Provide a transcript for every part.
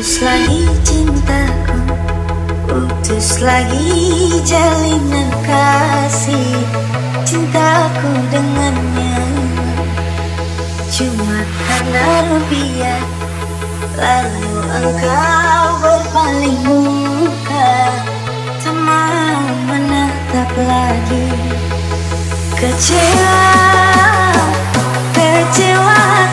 Putus lagi cintaku Putus lagi jalinan kasih Cintaku dengannya. Cuma karena rupiah Lalu engkau berpaling muka Tak mau menatap lagi. Kecewa Kecewa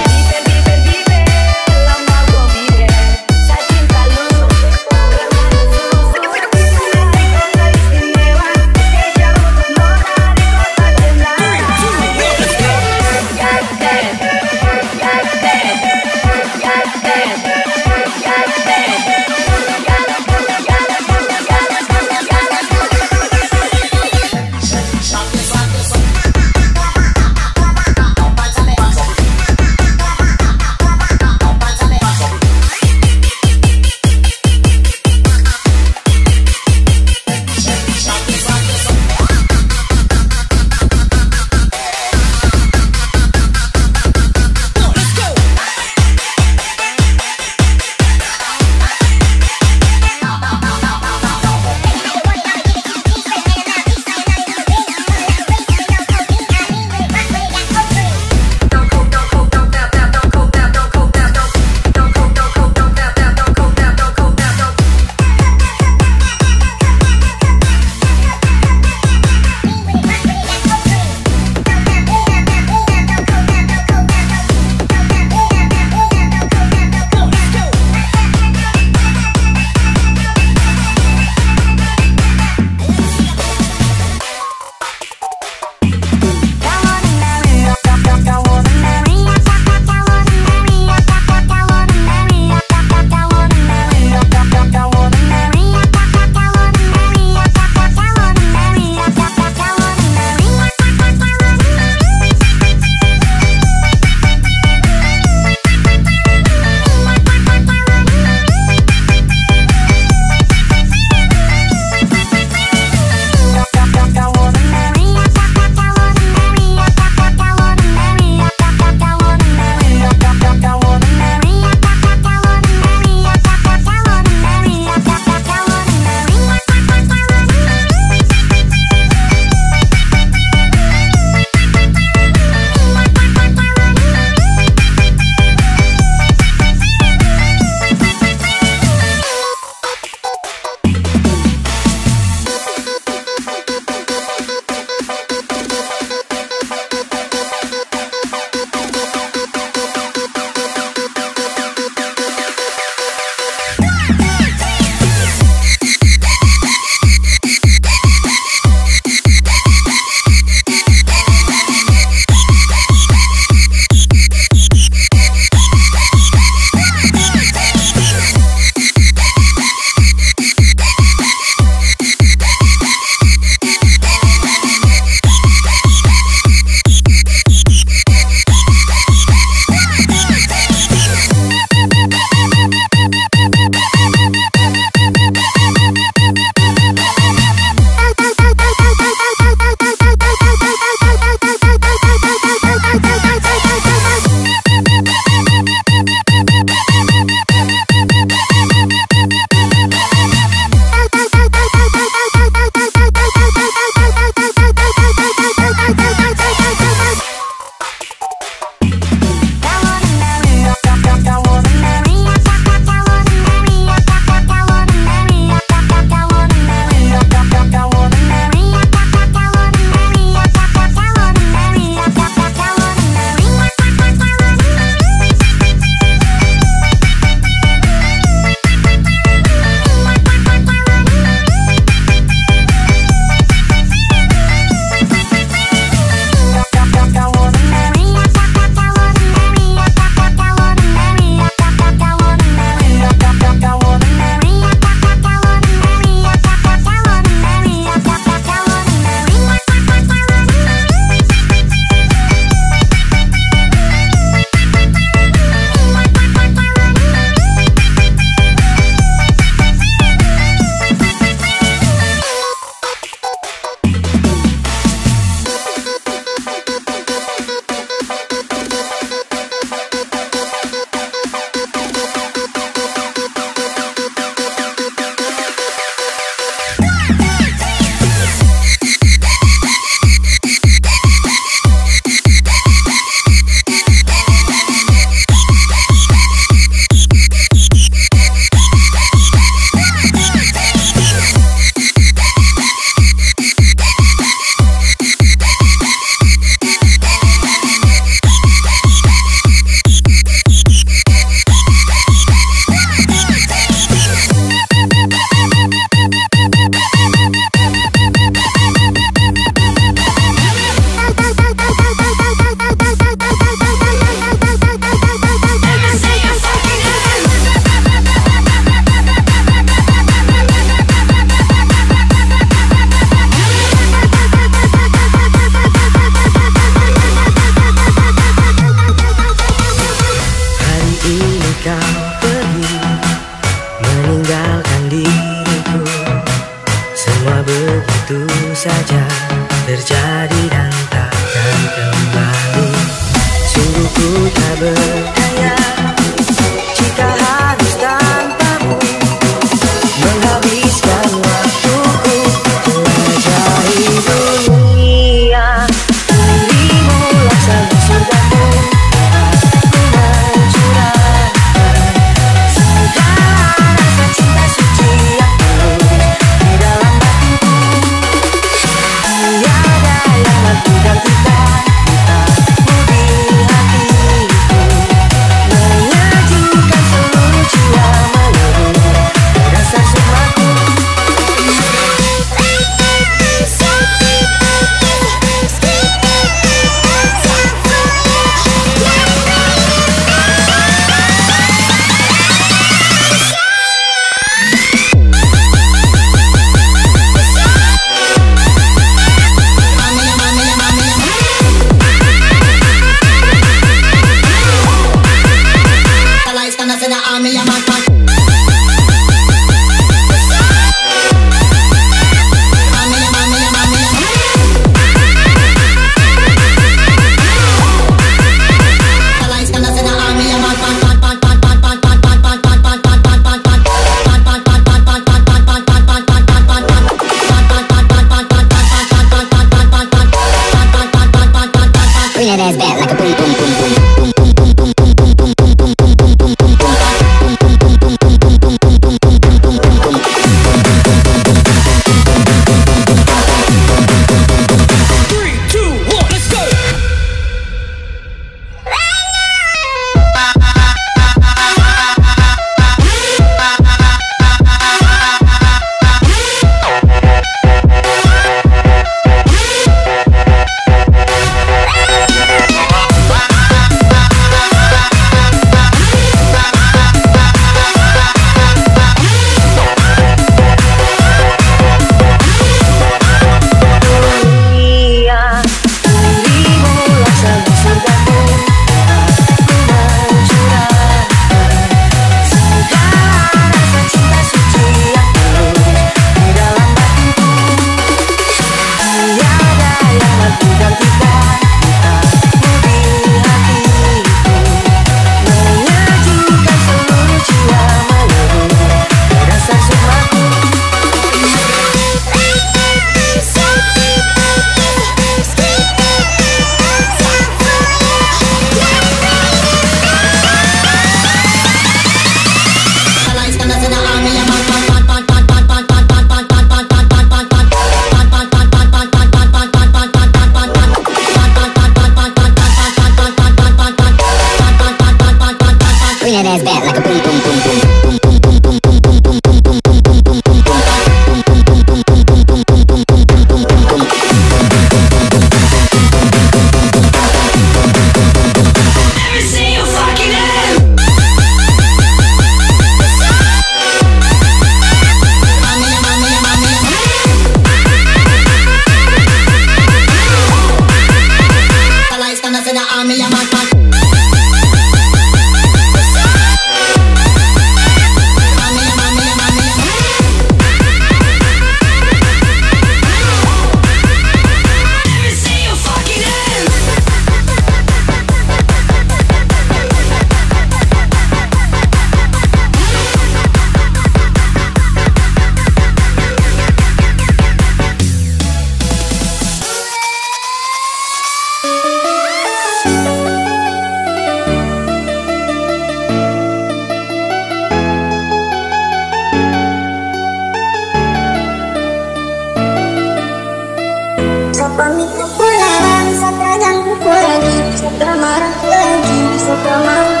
Superman